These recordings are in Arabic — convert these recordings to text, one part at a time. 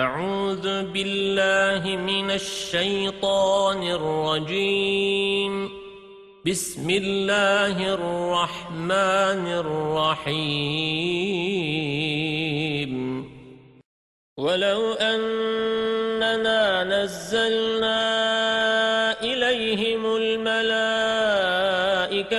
أعوذ بالله من الشيطان الرجيم. بسم الله الرحمن الرحيم. ولو أننا نزلنا إليهم الملائكة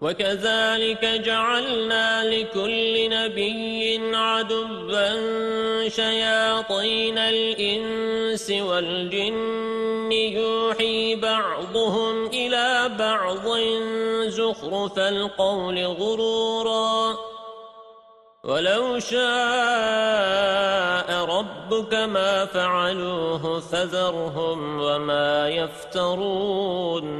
وكذلك جعلنا لكل نبي عدبا شياطين الإنس والجن يوحي بعضهم إلى بعض زخرف القول غرورا ولو شاء ربك ما فعلوه فذرهم وما يفترون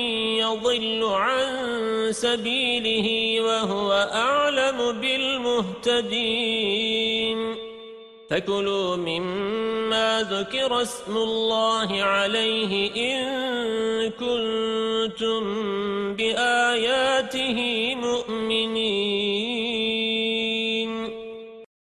يضل عن سبيله وهو أعلم بالمهتدين. فكلوا مما ذكر اسم الله عليه إن كنتم بآياته مؤمنين.